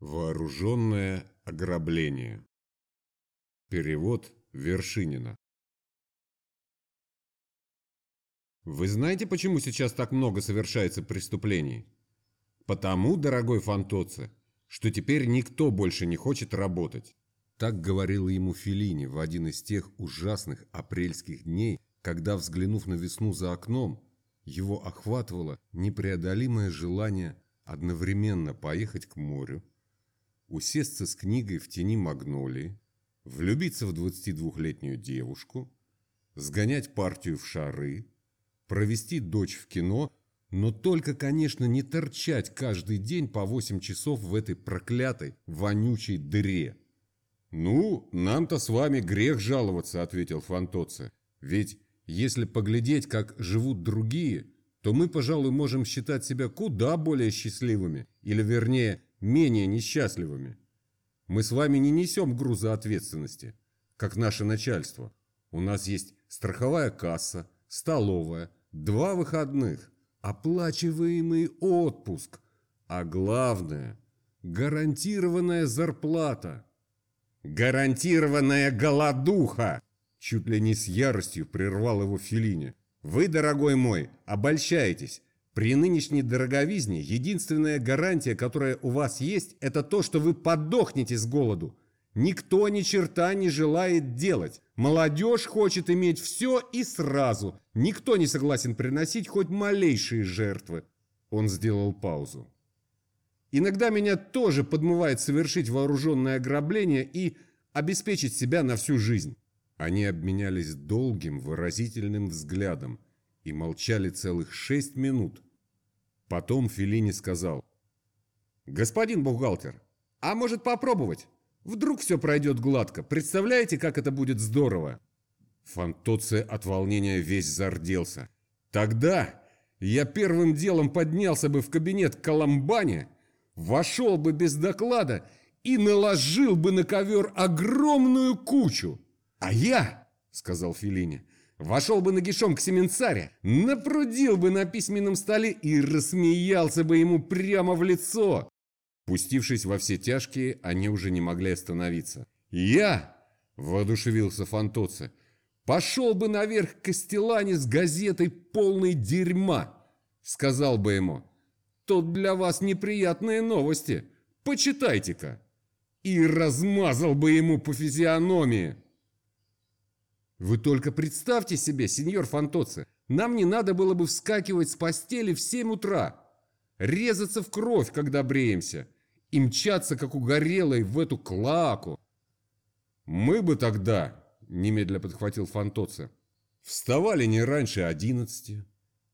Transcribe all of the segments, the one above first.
Вооруженное ограбление. Перевод Вершинина. Вы знаете, почему сейчас так много совершается преступлений? Потому, дорогой Фантоце, что теперь никто больше не хочет работать. Так говорил ему Филини в один из тех ужасных апрельских дней, когда, взглянув на весну за окном, его охватывало непреодолимое желание одновременно поехать к морю, усесться с книгой в тени магнолии, влюбиться в 22-летнюю девушку, сгонять партию в шары, провести дочь в кино, но только, конечно, не торчать каждый день по 8 часов в этой проклятой, вонючей дыре. «Ну, нам-то с вами грех жаловаться», — ответил Фантоце. «Ведь если поглядеть, как живут другие, то мы, пожалуй, можем считать себя куда более счастливыми, или, вернее, менее несчастливыми. Мы с вами не несем груза ответственности, как наше начальство. У нас есть страховая касса, столовая, два выходных, оплачиваемый отпуск, а главное – гарантированная зарплата. Гарантированная голодуха! Чуть ли не с яростью прервал его Филини. Вы, дорогой мой, обольщаетесь. При нынешней дороговизне единственная гарантия, которая у вас есть, это то, что вы подохнете с голоду. Никто ни черта не желает делать. Молодежь хочет иметь все и сразу. Никто не согласен приносить хоть малейшие жертвы. Он сделал паузу. Иногда меня тоже подмывает совершить вооруженное ограбление и обеспечить себя на всю жизнь. Они обменялись долгим выразительным взглядом и молчали целых шесть минут, Потом Филини сказал. «Господин бухгалтер, а может попробовать? Вдруг все пройдет гладко. Представляете, как это будет здорово?» Фантоция от волнения весь зарделся. «Тогда я первым делом поднялся бы в кабинет Коломбани, вошел бы без доклада и наложил бы на ковер огромную кучу. А я, — сказал Филини, Вошел бы нагишом к Семенцаре, напрудил бы на письменном столе и рассмеялся бы ему прямо в лицо. Пустившись во все тяжкие, они уже не могли остановиться. «Я!» – воодушевился Фантоце. «Пошел бы наверх к Костелане с газетой полной дерьма!» – сказал бы ему. «Тут для вас неприятные новости. Почитайте-ка!» И размазал бы ему по физиономии. Вы только представьте себе, сеньор Фантоци, нам не надо было бы вскакивать с постели в 7 утра, резаться в кровь, когда бреемся, и мчаться, как угорелый, в эту клаку. Мы бы тогда, немедля подхватил Фантоци, вставали не раньше одиннадцати,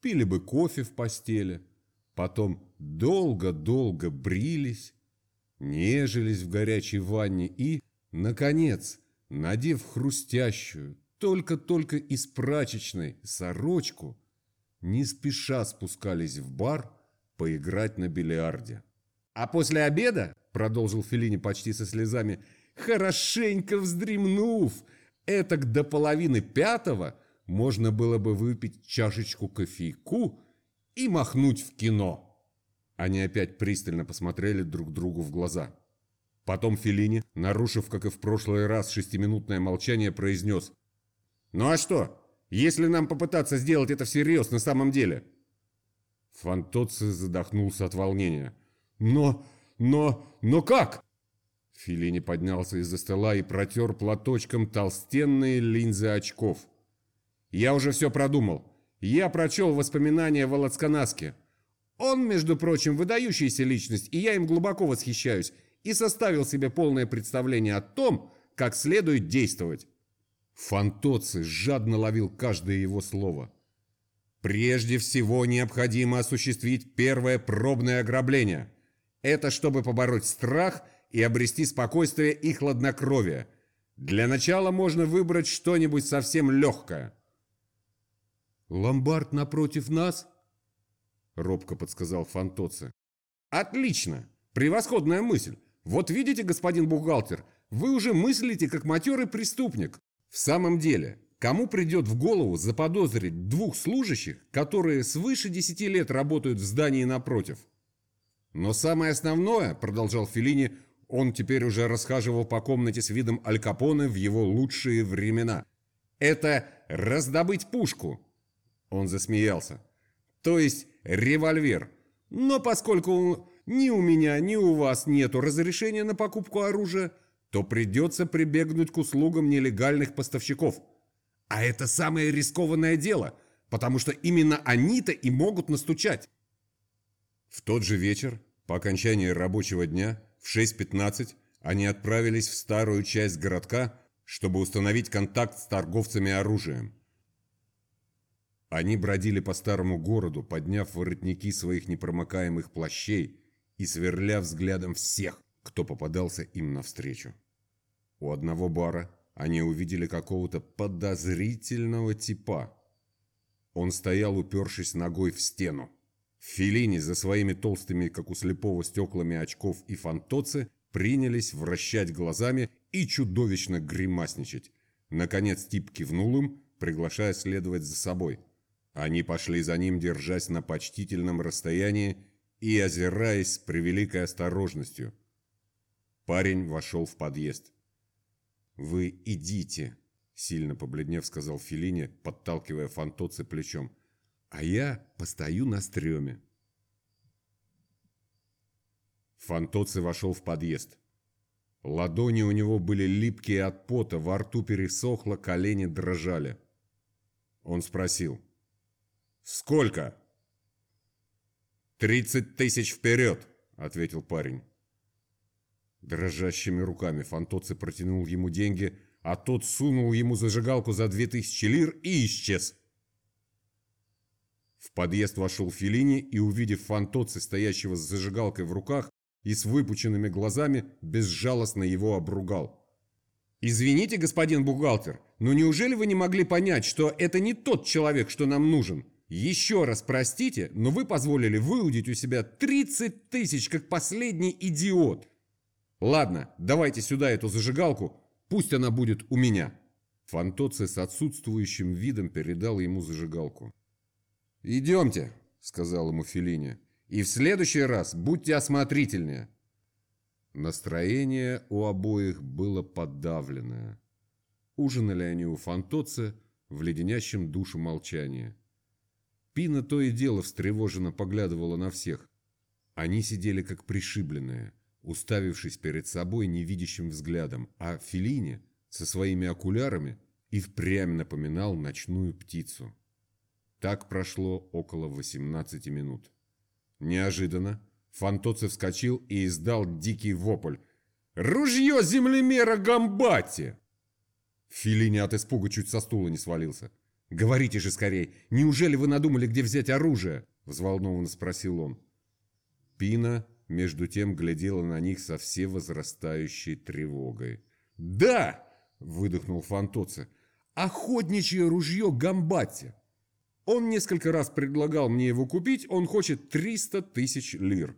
пили бы кофе в постели, потом долго-долго брились, нежились в горячей ванне и, наконец, надев хрустящую, только-только из прачечной сорочку, не спеша спускались в бар поиграть на бильярде. «А после обеда, — продолжил Феллини почти со слезами, — хорошенько вздремнув, этак до половины пятого можно было бы выпить чашечку кофейку и махнуть в кино». Они опять пристально посмотрели друг другу в глаза. Потом Феллини, нарушив, как и в прошлый раз, шестиминутное молчание, произнес ну а что, если нам попытаться сделать это всерьез на самом деле? Фантоци задохнулся от волнения. Но, но, но как? Филини поднялся из-за стола и протер платочком толстенные линзы очков. «Я уже все продумал. Я прочел воспоминания Волоцканаски. Он, между прочим, выдающаяся личность, и я им глубоко восхищаюсь, и составил себе полное представление о том, как следует действовать. Фантоци жадно ловил каждое его слово. «Прежде всего необходимо осуществить первое пробное ограбление. Это чтобы побороть страх и обрести спокойствие и хладнокровие. Для начала можно выбрать что-нибудь совсем легкое». «Ломбард напротив нас?» — робко подсказал Фантоци. «Отлично! Превосходная мысль! Вот видите, господин бухгалтер, вы уже мыслите как матерый преступник. В самом деле, кому придет в голову заподозрить двух служащих, которые свыше 10 лет работают в здании напротив? Но самое основное, продолжал Филини, он теперь уже расхаживал по комнате с видом Аль Капоне в его лучшие времена. Это раздобыть пушку. Он засмеялся. То есть револьвер. Но поскольку ни у меня, ни у вас нету разрешения на покупку оружия, то придется прибегнуть к услугам нелегальных поставщиков. А это самое рискованное дело, потому что именно они-то и могут настучать. В тот же вечер, по окончании рабочего дня, в 6.15, они отправились в старую часть городка, чтобы установить контакт с торговцами оружием. Они бродили по старому городу, подняв воротники своих непромокаемых плащей и сверля взглядом всех, кто попадался им навстречу. У одного бара они увидели какого-то подозрительного типа. Он стоял, упершись ногой в стену. Филини за своими толстыми, как у слепого, стеклами очков и фантоцы принялись вращать глазами и чудовищно гримасничать. Наконец тип кивнул им, приглашая следовать за собой. Они пошли за ним, держась на почтительном расстоянии и озираясь с превеликой осторожностью. Парень вошел в подъезд. «Вы идите», — сильно побледнев сказал Филине, подталкивая фантоцы плечом. «А я постою на стреме». Фантоци вошел в подъезд. Ладони у него были липкие от пота, во рту пересохло, колени дрожали. Он спросил. «Сколько?» «Тридцать тысяч вперед!» — ответил парень. Дрожащими руками Фантоци протянул ему деньги, а тот сунул ему зажигалку за две тысячи лир и исчез. В подъезд вошел Филини и, увидев Фантоци, стоящего с зажигалкой в руках и с выпученными глазами, безжалостно его обругал. «Извините, господин бухгалтер, но неужели вы не могли понять, что это не тот человек, что нам нужен?» Еще раз простите, но вы позволили выудить у себя 30 тысяч, как последний идиот. Ладно, давайте сюда эту зажигалку, пусть она будет у меня. Фантоци с отсутствующим видом передал ему зажигалку. «Идемте», — сказал ему Филини, — «и в следующий раз будьте осмотрительнее». Настроение у обоих было подавленное. Ужинали они у Фантоци в леденящем душу молчании. Пина то и дело встревоженно поглядывала на всех. Они сидели как пришибленные, уставившись перед собой невидящим взглядом, а Филине со своими окулярами и впрямь напоминал ночную птицу. Так прошло около 18 минут. Неожиданно Фантоцев вскочил и издал дикий вопль. «Ружье землемера Гамбати!» Филини от испуга чуть со стула не свалился. «Говорите же скорей, неужели вы надумали, где взять оружие?» – взволнованно спросил он. Пина, между тем, глядела на них со все возрастающей тревогой. «Да!» – выдохнул Фантоце. «Охотничье ружье Гамбати! Он несколько раз предлагал мне его купить, он хочет 300 тысяч лир».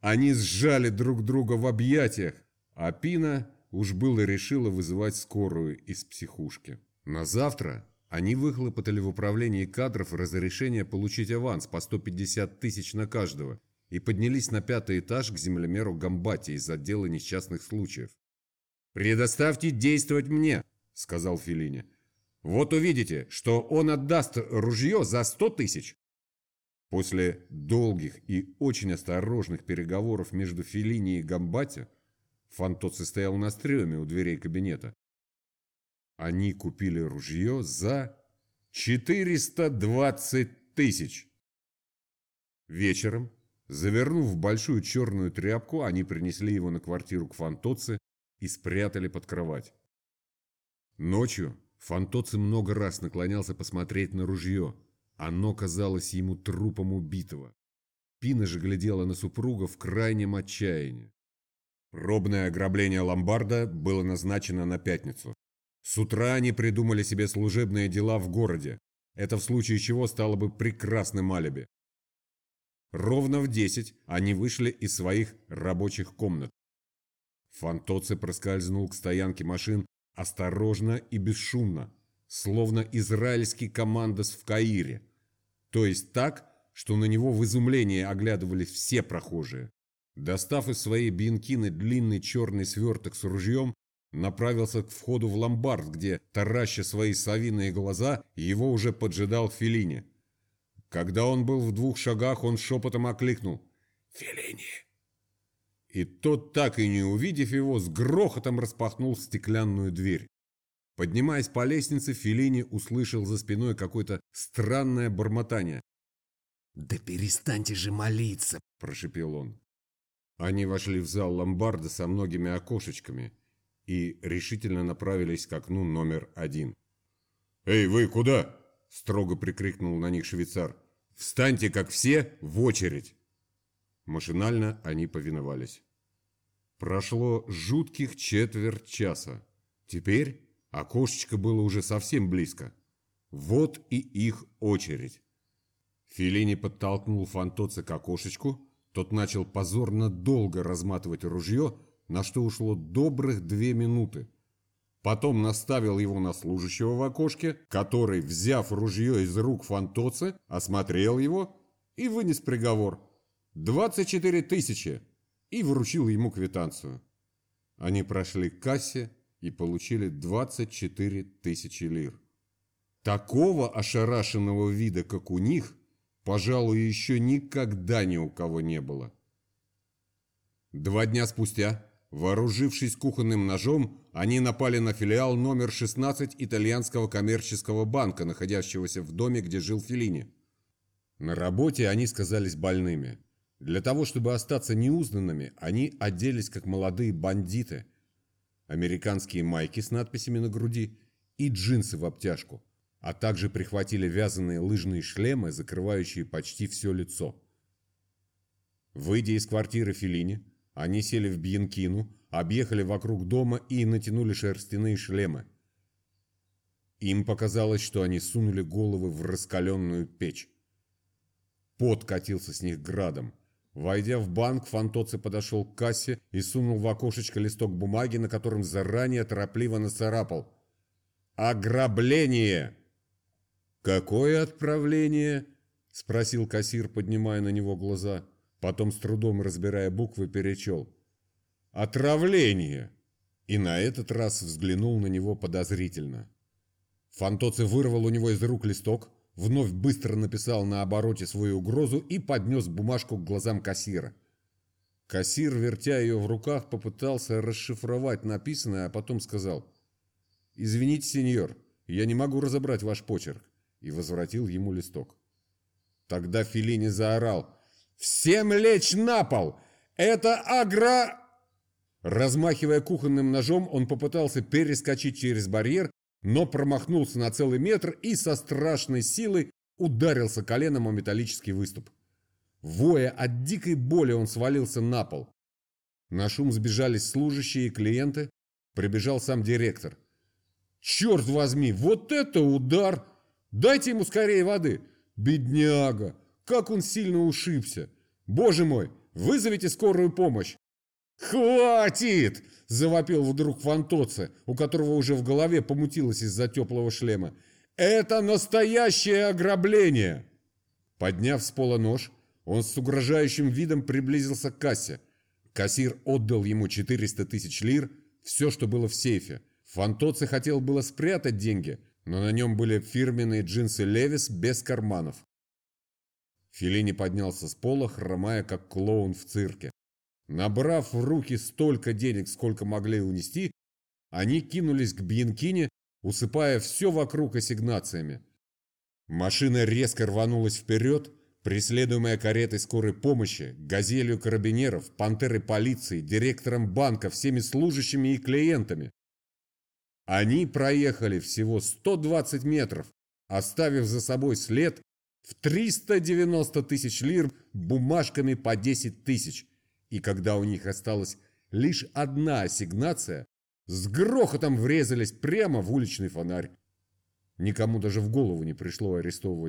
Они сжали друг друга в объятиях, а Пина уж было решила вызывать скорую из психушки. На завтра они выхлопотали в управлении кадров разрешение получить аванс по 150 тысяч на каждого и поднялись на пятый этаж к землемеру Гамбати из отдела несчастных случаев. «Предоставьте действовать мне», — сказал Филини. «Вот увидите, что он отдаст ружье за 100 тысяч». После долгих и очень осторожных переговоров между Филини и Гамбати Фантоци стоял на стреме у дверей кабинета. Они купили ружье за 420 тысяч. Вечером, завернув в большую черную тряпку, они принесли его на квартиру к Фантоце и спрятали под кровать. Ночью Фантоце много раз наклонялся посмотреть на ружье. Оно казалось ему трупом убитого. Пина же глядела на супруга в крайнем отчаянии. Пробное ограбление ломбарда было назначено на пятницу. С утра они придумали себе служебные дела в городе. Это в случае чего стало бы прекрасным алиби. Ровно в десять они вышли из своих рабочих комнат. Фантоци проскользнул к стоянке машин осторожно и бесшумно, словно израильский командос в Каире. То есть так, что на него в изумлении оглядывались все прохожие. Достав из своей бинкины длинный черный сверток с ружьем, направился к входу в ломбард, где, тараща свои совиные глаза, его уже поджидал Филини. Когда он был в двух шагах, он шепотом окликнул «Филини!». И тот, так и не увидев его, с грохотом распахнул стеклянную дверь. Поднимаясь по лестнице, Филини услышал за спиной какое-то странное бормотание. «Да перестаньте же молиться!» – прошепел он. Они вошли в зал ломбарда со многими окошечками и решительно направились к окну номер один. «Эй, вы куда?» – строго прикрикнул на них швейцар. «Встаньте, как все, в очередь!» Машинально они повиновались. Прошло жутких четверть часа. Теперь окошечко было уже совсем близко. Вот и их очередь. Филини подтолкнул Фантоца к окошечку, тот начал позорно долго разматывать ружье, на что ушло добрых две минуты. Потом наставил его на служащего в окошке, который, взяв ружье из рук Фантоца, осмотрел его и вынес приговор. 24 тысячи! И вручил ему квитанцию. Они прошли к кассе и получили 24 тысячи лир. Такого ошарашенного вида, как у них, пожалуй, еще никогда ни у кого не было. Два дня спустя, вооружившись кухонным ножом, они напали на филиал номер 16 итальянского коммерческого банка, находящегося в доме, где жил Феллини. На работе они сказались больными. Для того, чтобы остаться неузнанными, они оделись как молодые бандиты. Американские майки с надписями на груди и джинсы в обтяжку – а также прихватили вязаные лыжные шлемы, закрывающие почти все лицо. Выйдя из квартиры Филини, они сели в Бьянкину, объехали вокруг дома и натянули шерстяные шлемы. Им показалось, что они сунули головы в раскаленную печь. Пот катился с них градом. Войдя в банк, Фантоци подошел к кассе и сунул в окошечко листок бумаги, на котором заранее торопливо нацарапал. «Ограбление!» «Какое отправление?» – спросил кассир, поднимая на него глаза. Потом, с трудом разбирая буквы, перечел. «Отравление!» И на этот раз взглянул на него подозрительно. Фантоци вырвал у него из рук листок, вновь быстро написал на обороте свою угрозу и поднес бумажку к глазам кассира. Кассир, вертя ее в руках, попытался расшифровать написанное, а потом сказал «Извините, сеньор, я не могу разобрать ваш почерк и возвратил ему листок. Тогда Филини заорал «Всем лечь на пол! Это агро...» Размахивая кухонным ножом, он попытался перескочить через барьер, но промахнулся на целый метр и со страшной силой ударился коленом о металлический выступ. Воя от дикой боли он свалился на пол. На шум сбежались служащие и клиенты, прибежал сам директор. «Черт возьми, вот это удар!» Дайте ему скорее воды. Бедняга, как он сильно ушибся. Боже мой, вызовите скорую помощь. «Хватит!» – завопил вдруг Фантоце, у которого уже в голове помутилось из-за теплого шлема. «Это настоящее ограбление!» Подняв с пола нож, он с угрожающим видом приблизился к кассе. Кассир отдал ему 400 тысяч лир, все, что было в сейфе. Фантоце хотел было спрятать деньги – но на нем были фирменные джинсы Левис без карманов. Филини поднялся с пола, хромая, как клоун в цирке. Набрав в руки столько денег, сколько могли унести, они кинулись к Бьянкине, усыпая все вокруг ассигнациями. Машина резко рванулась вперед, преследуемая каретой скорой помощи, газелью карабинеров, пантерой полиции, директором банка, всеми служащими и клиентами. Они проехали всего 120 метров, оставив за собой след в 390 тысяч лир бумажками по 10 тысяч. И когда у них осталась лишь одна ассигнация, с грохотом врезались прямо в уличный фонарь. Никому даже в голову не пришло арестовывать